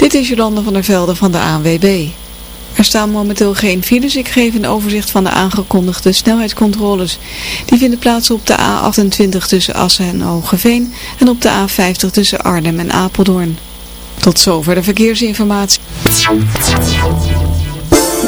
Dit is Jolande van der Velde van de ANWB. Er staan momenteel geen files. Ik geef een overzicht van de aangekondigde snelheidscontroles. Die vinden plaats op de A28 tussen Assen en Hogeveen en op de A50 tussen Arnhem en Apeldoorn. Tot zover de verkeersinformatie.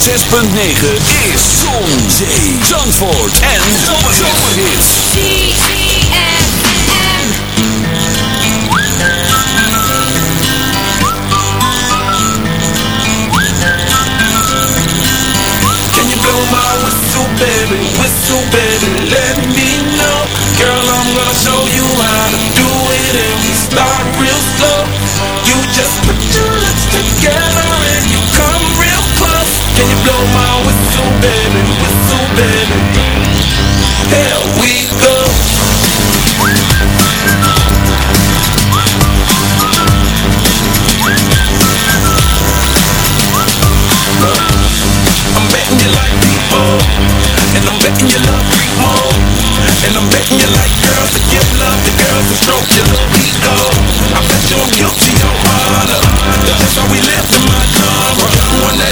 106.9 is Zon, Zee, Zandvoort en Zomerhits. Can you blow my whistle, baby? Whistle, baby, let me know. Girl, I'm gonna show you how to do it and we start real slow. You just put your lips together baby? Whistle, baby. Here we go. I'm betting you like people, and I'm betting you love freak mode, and I'm betting you like girls to give love to girls to stroke your little ego. I bet you're guilty, your honor. That's how we live in my car. When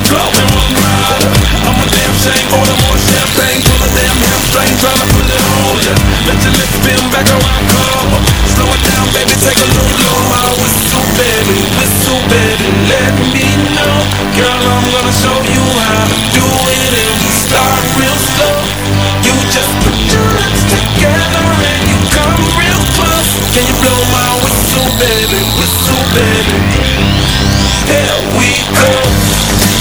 I'm a damn shame, more champagne, full of damn it on ya. Let your lips spin back around, come. Slow it down, baby, take a. My whistle, baby, whistle, baby, let me know. Girl, I'm gonna show you how to do it and start real slow. You just put your lips together and you come real close. Can you blow my whistle, baby, whistle, baby? Here we go.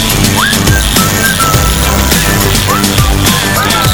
Ah!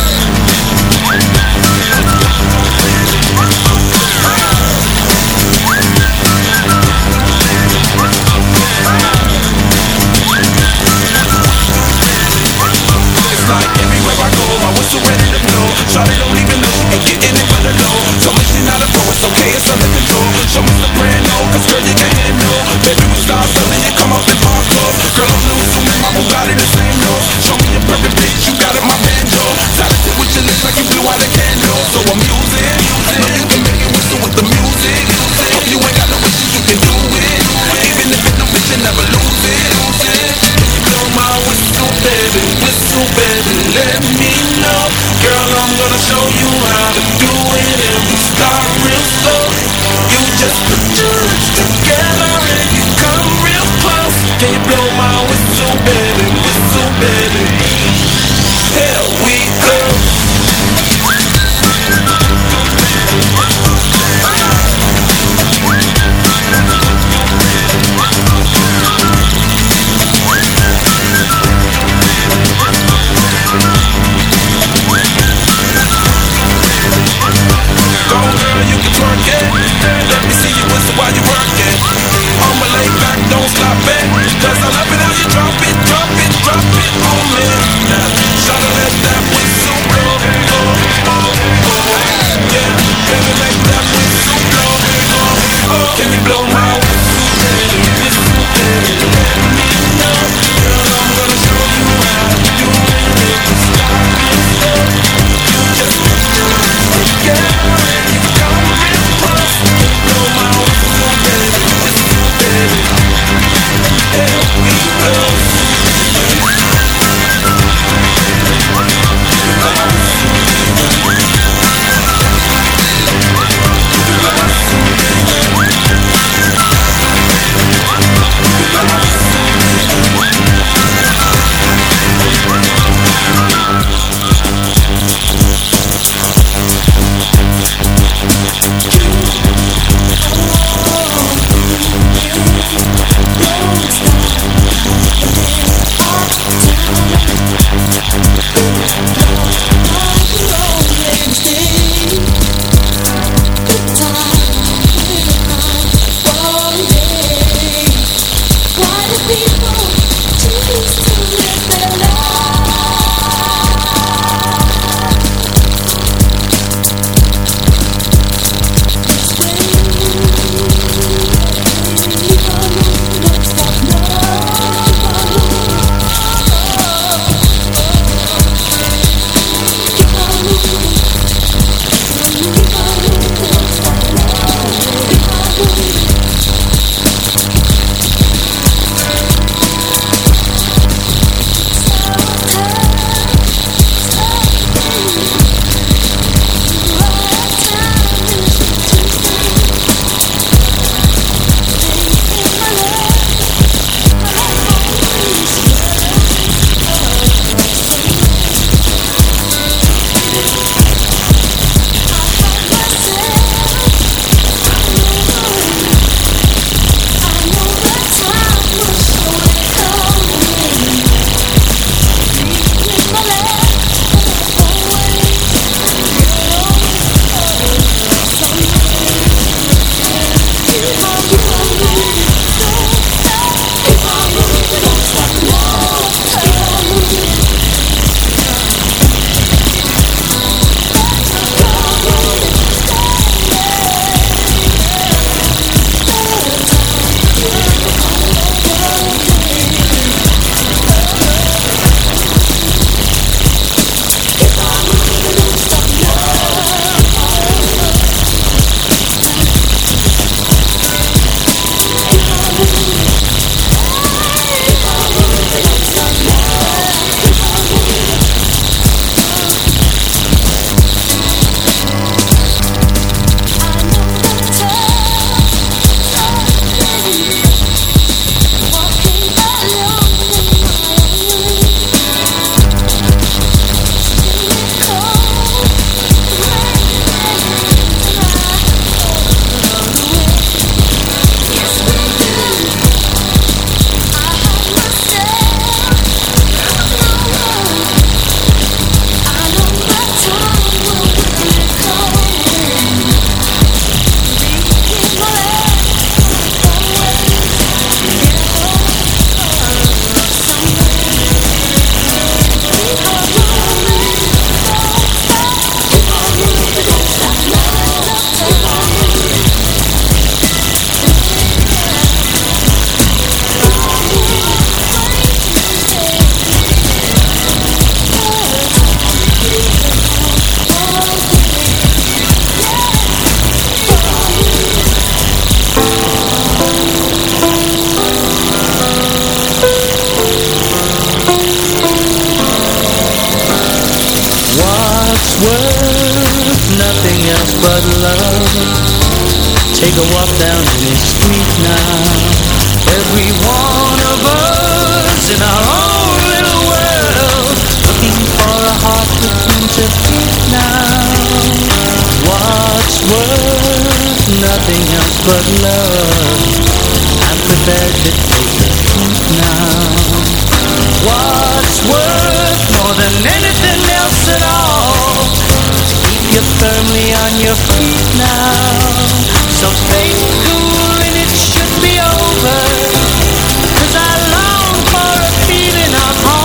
What's worth nothing else but love. Take a walk down any street now. Every one of us in our own little world. Looking for a heart that's meant to fit now. What's worth nothing else but love. I'm prepared to take a seat now. What's worth more than anything else at all Keep firmly on your feet now. So take cool and it should be over. Cause I long for a feeling of home.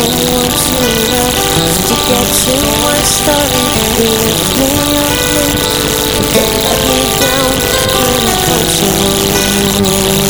I want to love to get to my story You would clean and let me down When I you.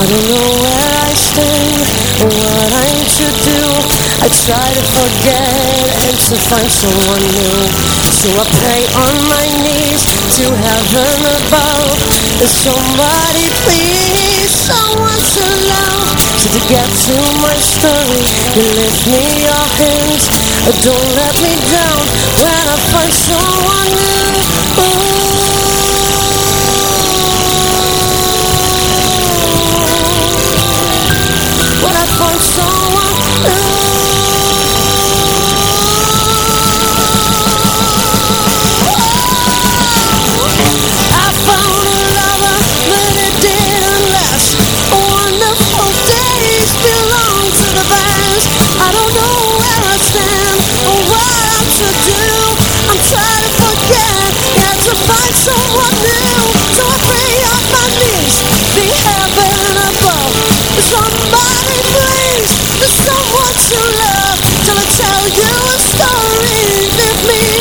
I don't know where I stand or what I'm to do. I try to forget and to find someone new. So I pray on my knees to heaven above. There's somebody please, someone to love. So to get to my story, you lift me your hands. Don't let me down when I find someone new. Ooh. find someone new I pray on my knees The heaven above somebody please There's someone to love. Till I tell you a story. Leave me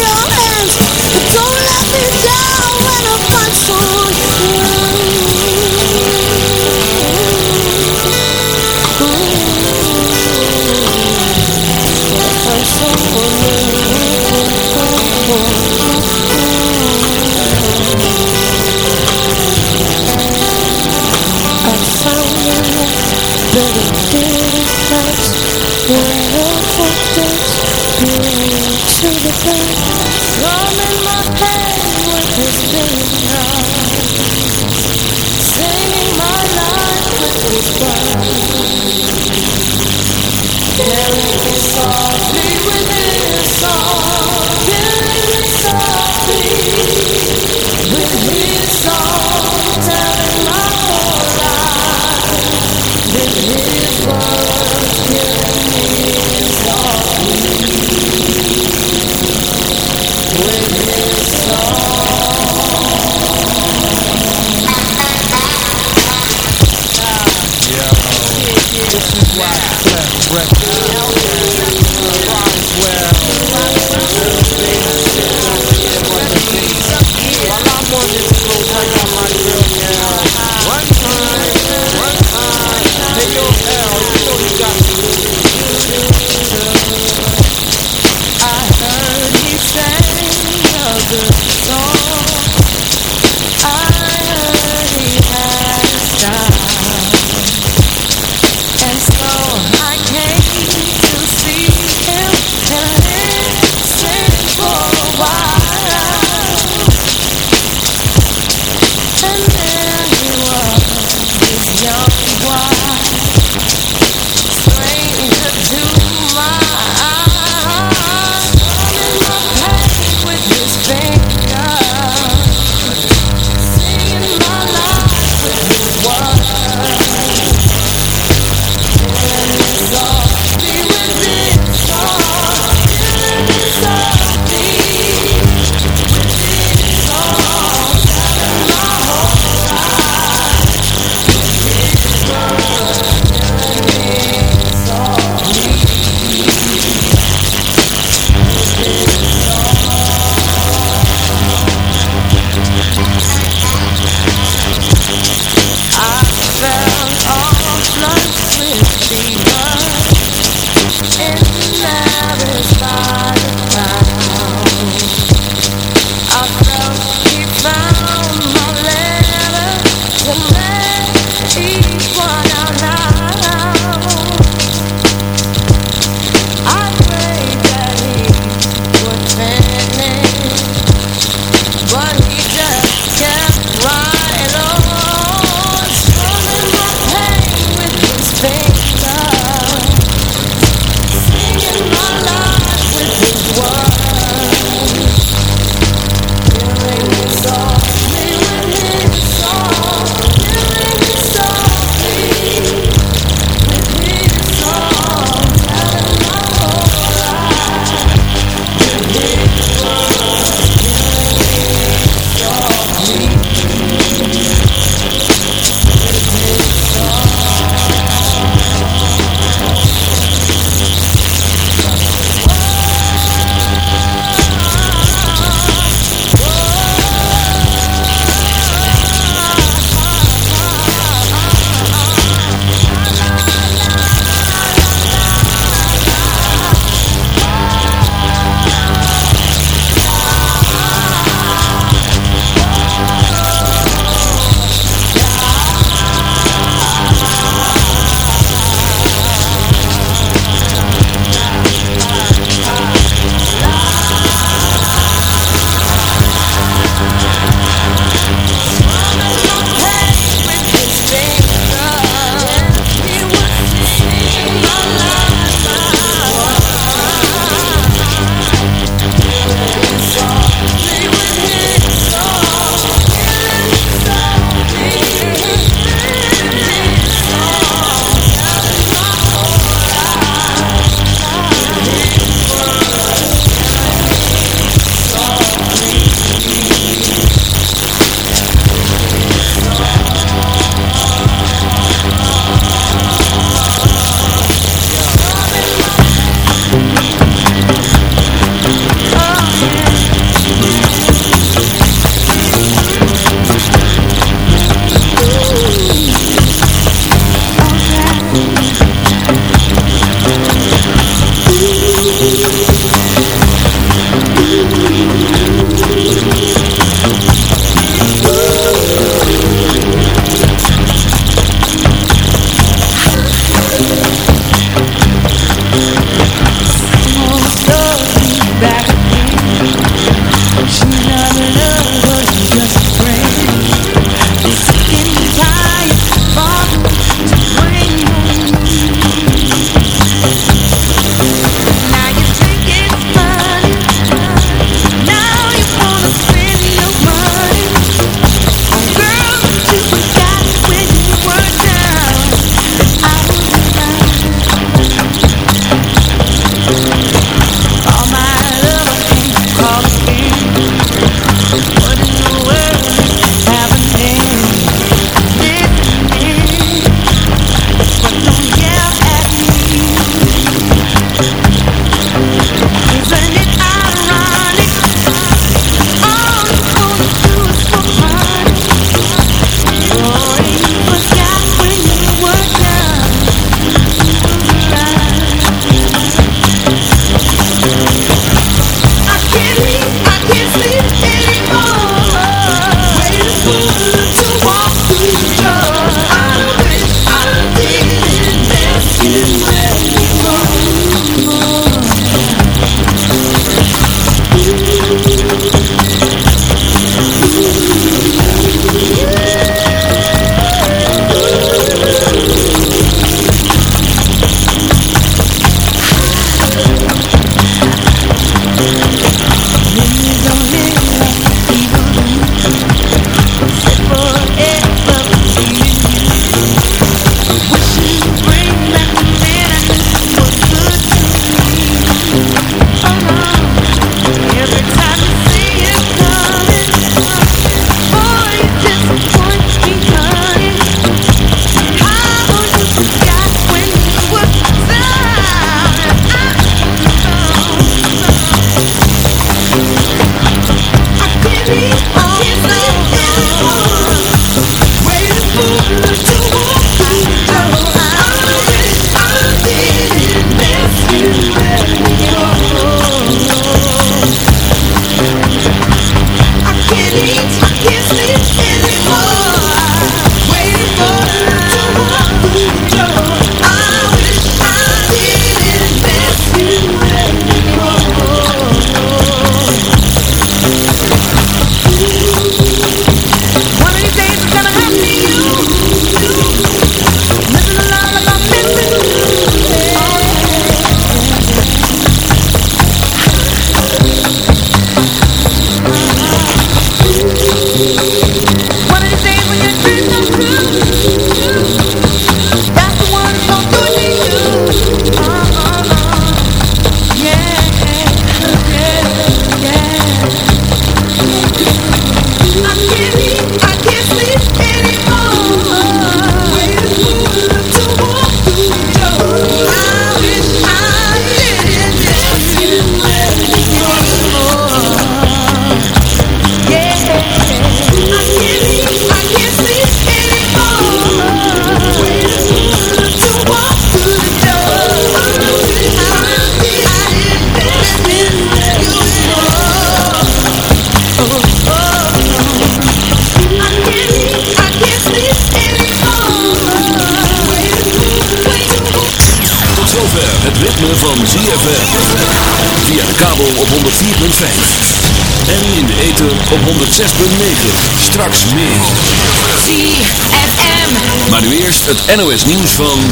NOS nieuws van 11.